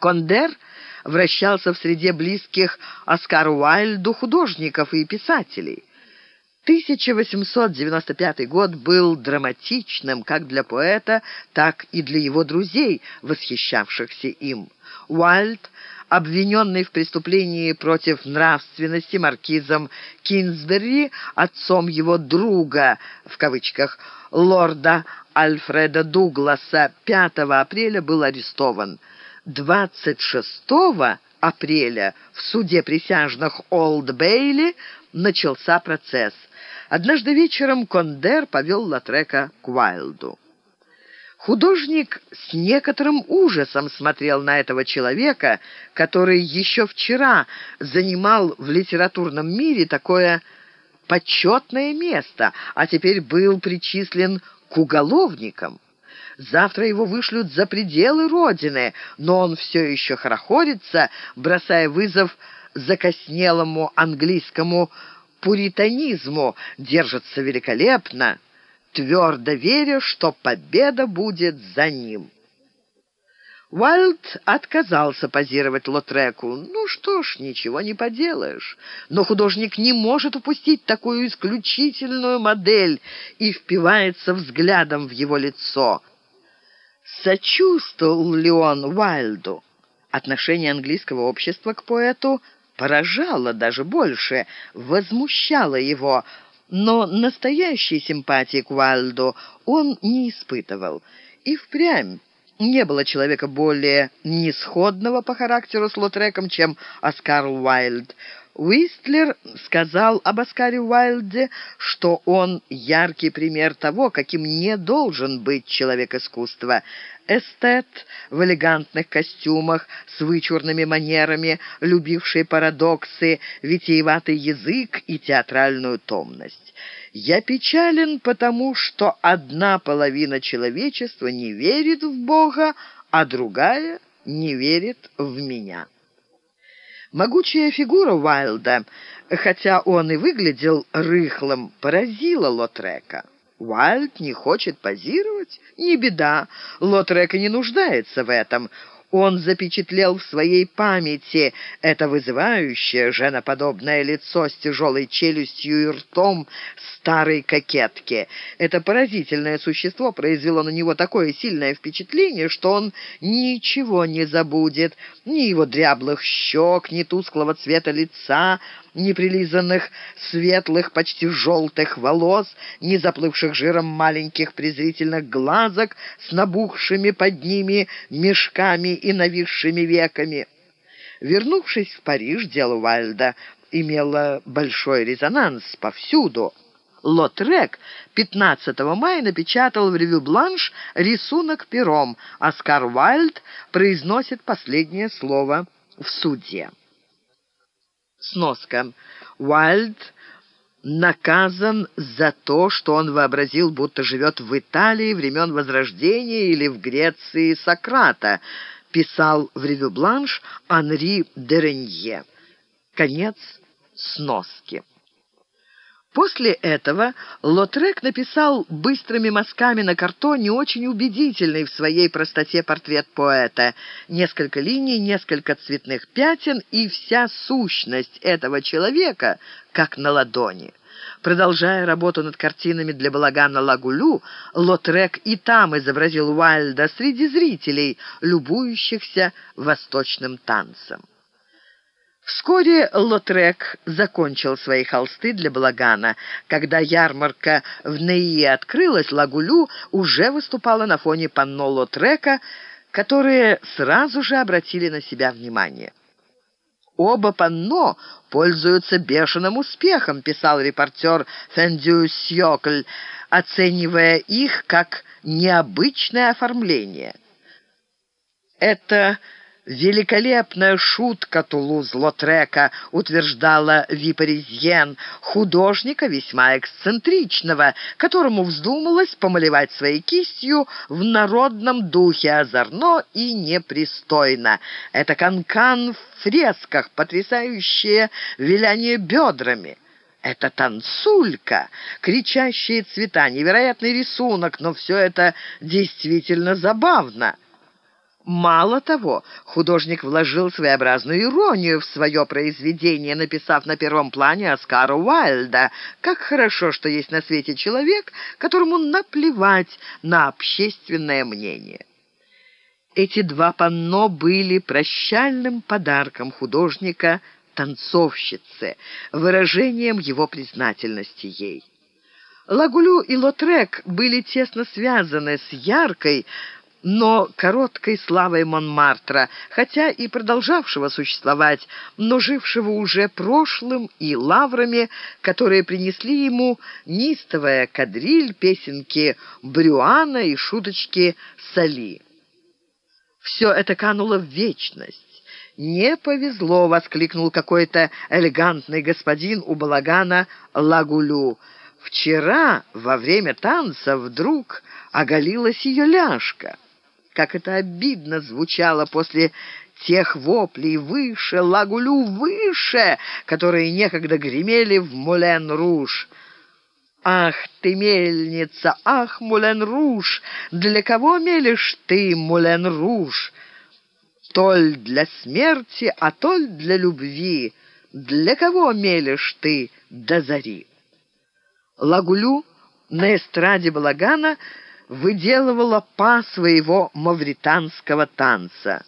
Кондер вращался в среде близких Оскару Уайльду художников и писателей. 1895 год был драматичным как для поэта, так и для его друзей, восхищавшихся им. Уайльд, обвиненный в преступлении против нравственности маркизом Кинсбери, отцом его «друга», в кавычках, лорда Альфреда Дугласа, 5 апреля был арестован. 26 апреля в суде присяжных Олд Бейли начался процесс. Однажды вечером Кондер повел Латрека к Уайлду. Художник с некоторым ужасом смотрел на этого человека, который еще вчера занимал в литературном мире такое почетное место, а теперь был причислен к уголовникам. Завтра его вышлют за пределы Родины, но он все еще хорохорится, бросая вызов закоснелому английскому пуританизму, держится великолепно, твердо веря, что победа будет за ним. Уайлд отказался позировать Лотреку. Ну что ж, ничего не поделаешь. Но художник не может упустить такую исключительную модель и впивается взглядом в его лицо. Сочувствовал ли он Уайлду? Отношение английского общества к поэту поражало даже больше, возмущало его, но настоящей симпатии к Уайлду он не испытывал. И впрямь не было человека более несходного по характеру с Лотреком, чем Оскар Уайлд. Уистлер сказал об Оскаре Уайлде, что он яркий пример того, каким не должен быть человек искусства. Эстет в элегантных костюмах, с вычурными манерами, любивший парадоксы, витиеватый язык и театральную томность. Я печален, потому что одна половина человечества не верит в Бога, а другая не верит в меня. Могучая фигура Уайлда, хотя он и выглядел рыхлым, поразила Лотрека. Уайлд не хочет позировать? Не беда, Лотрека не нуждается в этом. Он запечатлел в своей памяти это вызывающее, женоподобное лицо с тяжелой челюстью и ртом старой кокетки. Это поразительное существо произвело на него такое сильное впечатление, что он ничего не забудет, ни его дряблых щек, ни тусклого цвета лица, неприлизанных светлых, почти желтых волос, не заплывших жиром маленьких презрительных глазок с набухшими под ними мешками и нависшими веками. Вернувшись в Париж, дело Вальда имело большой резонанс повсюду. Лотрек 15 мая напечатал в ревю «Бланш» рисунок пером. Оскар Уайльд произносит последнее слово в суде. Сноска. Уайльд наказан за то, что он вообразил, будто живет в Италии времен Возрождения или в Греции Сократа, писал в «Ревю Бланш» Анри Деренье. Конец сноски. После этого Лотрек написал быстрыми мазками на картоне очень убедительный в своей простоте портрет поэта. Несколько линий, несколько цветных пятен и вся сущность этого человека, как на ладони. Продолжая работу над картинами для балагана Лагулю, Лотрек и там изобразил Уайльда среди зрителей, любующихся восточным танцем. Вскоре Лотрек закончил свои холсты для балагана. Когда ярмарка в Неи открылась, Лагулю уже выступала на фоне панно Лотрека, которые сразу же обратили на себя внимание. «Оба панно пользуются бешеным успехом», — писал репортер Фендю Сьокль, оценивая их как необычное оформление. «Это «Великолепная шутка Тулуз-Лотрека», утверждала Випаризьен, художника весьма эксцентричного, которому вздумалось помалевать своей кистью в народном духе озорно и непристойно. Это канкан в фресках, потрясающее виляние бедрами. Это танцулька, кричащие цвета, невероятный рисунок, но все это действительно забавно. Мало того, художник вложил своеобразную иронию в свое произведение, написав на первом плане Оскара Уайльда. Как хорошо, что есть на свете человек, которому наплевать на общественное мнение. Эти два панно были прощальным подарком художника танцовщице, выражением его признательности ей. Лагулю и Лотрек были тесно связаны с яркой, но короткой славой Монмартра, хотя и продолжавшего существовать, но жившего уже прошлым и лаврами, которые принесли ему нистовая кадриль, песенки Брюана и шуточки Сали. Все это кануло в вечность. «Не повезло!» — воскликнул какой-то элегантный господин у балагана Лагулю. «Вчера во время танца вдруг оголилась ее ляжка». Как это обидно звучало после тех воплей «Выше! Лагулю! Выше!», которые некогда гремели в Мулен-Руж. «Ах ты, мельница! Ах, Мулен-Руж! Для кого мелешь ты, Мулен-Руж?» «Толь для смерти, а толь для любви. Для кого мелешь ты до зари?» Лагулю на эстраде балагана — выделывала па своего мавританского танца.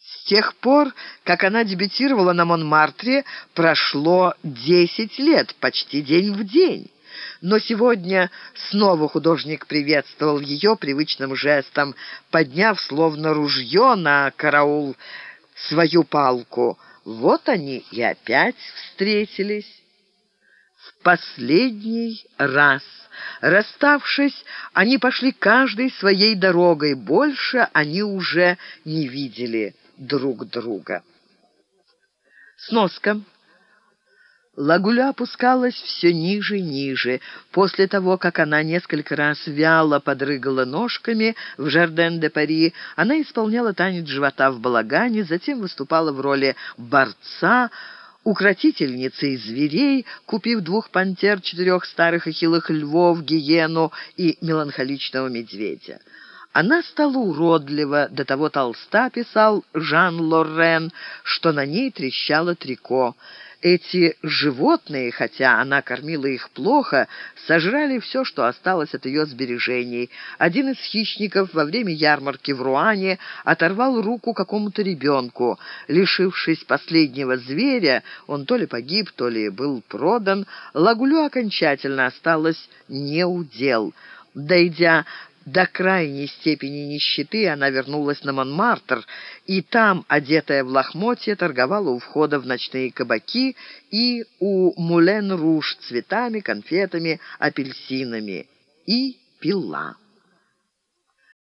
С тех пор, как она дебютировала на Монмартре, прошло десять лет, почти день в день. Но сегодня снова художник приветствовал ее привычным жестом, подняв словно ружье на караул свою палку. Вот они и опять встретились. В последний раз. Расставшись, они пошли каждой своей дорогой. Больше они уже не видели друг друга. Сноска. Лагуля опускалась все ниже и ниже. После того, как она несколько раз вяло подрыгала ножками в Жарден-де-Пари, она исполняла танец живота в балагане, затем выступала в роли борца, укротительницей зверей, купив двух пантер, четырех старых и хилых львов, гиену и меланхоличного медведя. Она стала уродлива, до того толста, писал Жан Лорен, что на ней трещало трико. Эти животные, хотя она кормила их плохо, сожрали все, что осталось от ее сбережений. Один из хищников во время ярмарки в Руане оторвал руку какому-то ребенку. Лишившись последнего зверя, он то ли погиб, то ли был продан, Лагулю окончательно осталось неудел. Дойдя до крайней степени нищеты она вернулась на Монмартр, и там, одетая в лохмотье, торговала у входа в ночные кабаки и у Мулен-Руж цветами, конфетами, апельсинами. И пила.